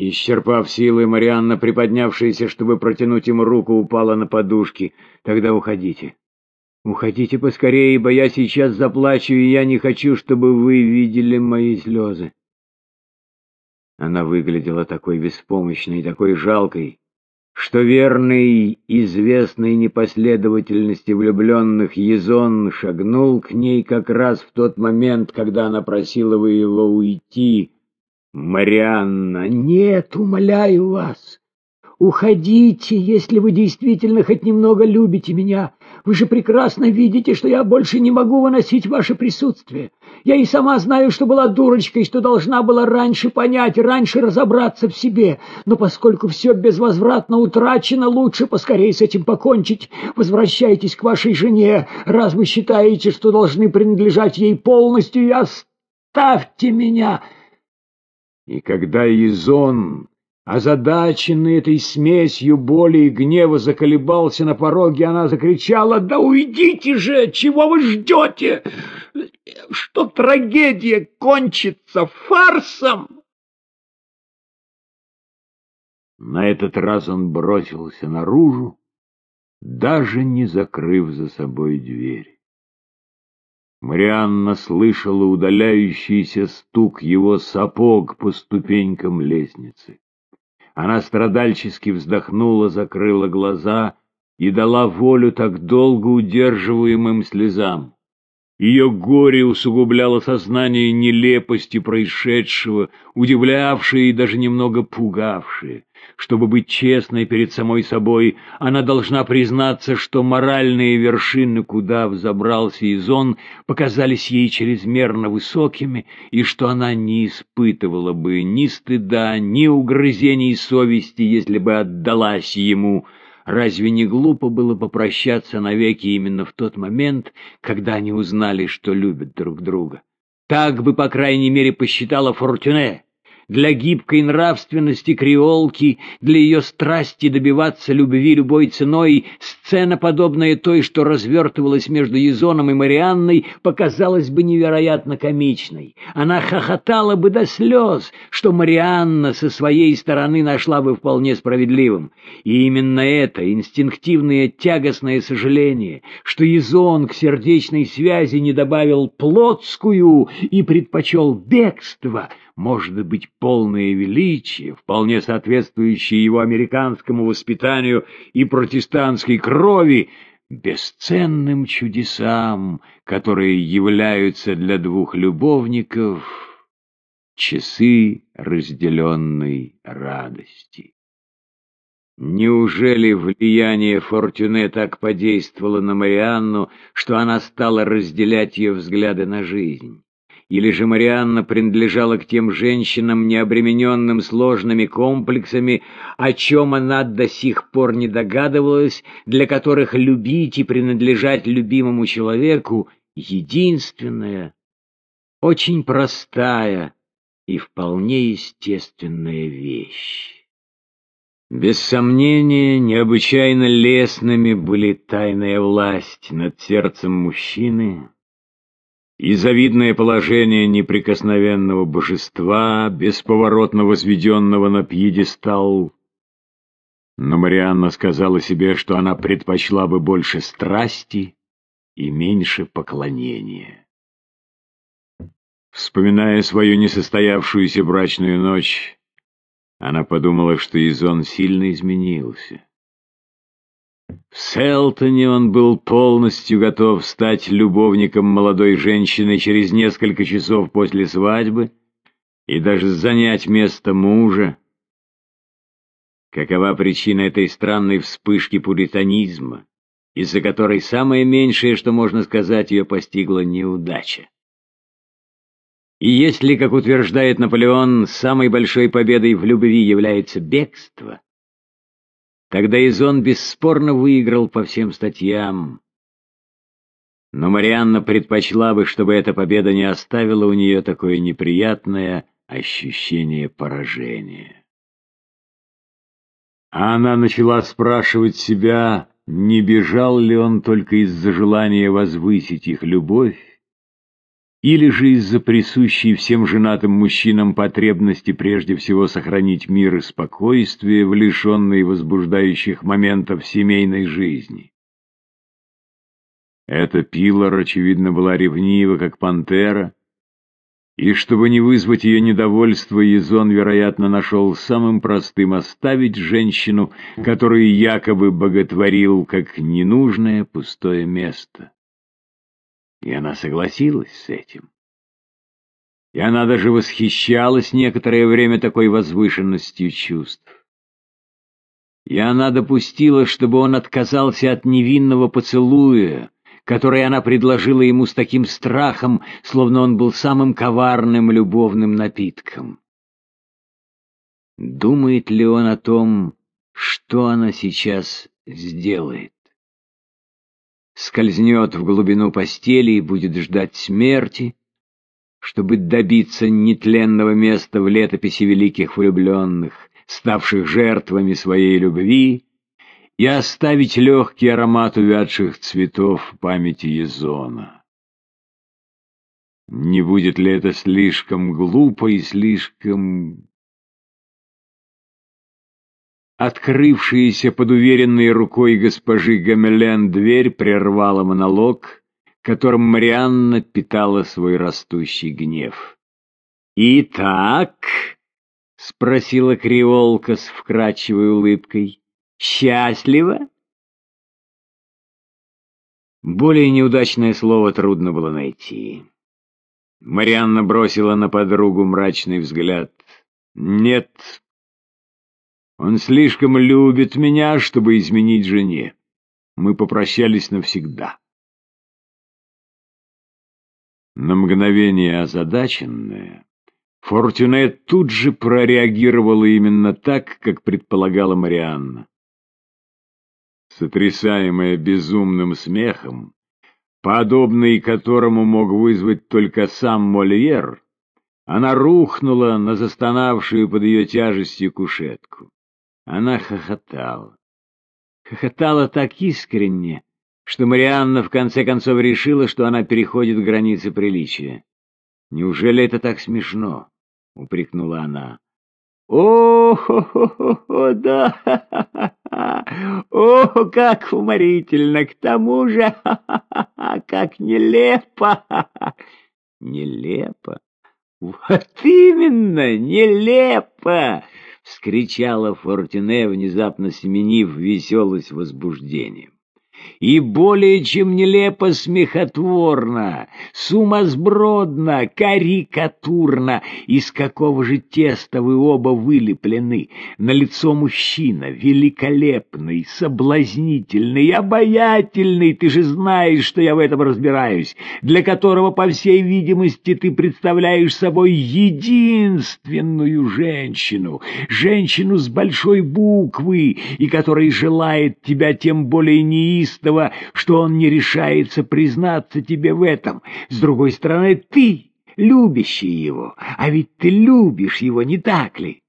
Исчерпав силы, Марианна, приподнявшаяся, чтобы протянуть ему руку, упала на подушки. «Тогда уходите. Уходите поскорее, ибо я сейчас заплачу, и я не хочу, чтобы вы видели мои слезы». Она выглядела такой беспомощной, такой жалкой, что верный известной непоследовательности влюбленных Езон шагнул к ней как раз в тот момент, когда она просила его уйти. «Марианна, нет, умоляю вас, уходите, если вы действительно хоть немного любите меня». Вы же прекрасно видите, что я больше не могу выносить ваше присутствие. Я и сама знаю, что была дурочкой, что должна была раньше понять, раньше разобраться в себе. Но поскольку все безвозвратно утрачено, лучше поскорее с этим покончить. Возвращайтесь к вашей жене, раз вы считаете, что должны принадлежать ей полностью, и оставьте меня». И когда Изон Озадаченный этой смесью боли и гнева заколебался на пороге, она закричала, «Да уйдите же! Чего вы ждете? Что трагедия кончится фарсом?» На этот раз он бросился наружу, даже не закрыв за собой дверь. Марианна слышала удаляющийся стук его сапог по ступенькам лестницы. Она страдальчески вздохнула, закрыла глаза и дала волю так долго удерживаемым слезам. Ее горе усугубляло сознание нелепости происшедшего, удивлявшее и даже немного пугавшее. Чтобы быть честной перед самой собой, она должна признаться, что моральные вершины, куда взобрался Изон, показались ей чрезмерно высокими, и что она не испытывала бы ни стыда, ни угрызений совести, если бы отдалась ему — Разве не глупо было попрощаться навеки именно в тот момент, когда они узнали, что любят друг друга? Так бы, по крайней мере, посчитала Фортюне для гибкой нравственности креолки, для ее страсти добиваться любви любой ценой, сцена, подобная той, что развертывалась между Езоном и Марианной, показалась бы невероятно комичной. Она хохотала бы до слез, что Марианна со своей стороны нашла бы вполне справедливым. И именно это инстинктивное тягостное сожаление, что Езон к сердечной связи не добавил плотскую и предпочел бегство — может быть полное величие, вполне соответствующее его американскому воспитанию и протестантской крови, бесценным чудесам, которые являются для двух любовников часы разделенной радости. Неужели влияние Фортюне так подействовало на Марианну, что она стала разделять ее взгляды на жизнь? Или же Марианна принадлежала к тем женщинам, не обремененным сложными комплексами, о чем она до сих пор не догадывалась, для которых любить и принадлежать любимому человеку — единственная, очень простая и вполне естественная вещь. Без сомнения, необычайно лестными были тайная власть над сердцем мужчины, и завидное положение неприкосновенного божества, бесповоротно возведенного на пьедестал. Но Марианна сказала себе, что она предпочла бы больше страсти и меньше поклонения. Вспоминая свою несостоявшуюся брачную ночь, она подумала, что Изон сильно изменился. В Селтоне он был полностью готов стать любовником молодой женщины через несколько часов после свадьбы и даже занять место мужа. Какова причина этой странной вспышки пуританизма, из-за которой самое меньшее, что можно сказать, ее постигла неудача? И если, как утверждает Наполеон, самой большой победой в любви является бегство, Тогда Изон бесспорно выиграл по всем статьям. Но Марианна предпочла бы, чтобы эта победа не оставила у нее такое неприятное ощущение поражения. А она начала спрашивать себя, не бежал ли он только из-за желания возвысить их любовь, или же из-за присущей всем женатым мужчинам потребности прежде всего сохранить мир и спокойствие в лишенной возбуждающих моментов семейной жизни. Эта Пилар, очевидно, была ревнива, как пантера, и чтобы не вызвать ее недовольство, Езон, вероятно, нашел самым простым оставить женщину, которую якобы боготворил как ненужное пустое место. И она согласилась с этим. И она даже восхищалась некоторое время такой возвышенностью чувств. И она допустила, чтобы он отказался от невинного поцелуя, который она предложила ему с таким страхом, словно он был самым коварным любовным напитком. Думает ли он о том, что она сейчас сделает? Скользнет в глубину постели и будет ждать смерти, чтобы добиться нетленного места в летописи великих влюбленных, ставших жертвами своей любви, и оставить легкий аромат увядших цветов в памяти Езона. Не будет ли это слишком глупо и слишком Открывшаяся под уверенной рукой госпожи Гамелен дверь прервала монолог, которым Марианна питала свой растущий гнев. «Итак?» — спросила креолка с вкрадчивой улыбкой. «Счастливо?» Более неудачное слово трудно было найти. Марианна бросила на подругу мрачный взгляд. «Нет, он слишком любит меня, чтобы изменить жене. Мы попрощались навсегда. На мгновение озадаченная, Фортюне тут же прореагировала именно так, как предполагала Марианна. Сотрясаемая безумным смехом, подобный которому мог вызвать только сам Мольер, она рухнула на застонавшую под ее тяжестью кушетку. Она хохотала. Хохотала так искренне, что Марианна в конце концов решила, что она переходит границы приличия. «Неужели это так смешно?» — упрекнула она. «О, хо -хо -хо да! О, как уморительно! К тому же, как нелепо!» «Нелепо? Вот именно, нелепо!» — вскричала Фортине, внезапно сменив веселость возбуждением и более чем нелепо смехотворно, сумасбродно, карикатурно, из какого же теста вы оба вылеплены. На лицо мужчина, великолепный, соблазнительный, обаятельный, ты же знаешь, что я в этом разбираюсь, для которого, по всей видимости, ты представляешь собой единственную женщину, женщину с большой буквы, и которая желает тебя тем более неистово, этого, что он не решается признаться тебе в этом. С другой стороны, ты, любящий его, а ведь ты любишь его, не так ли?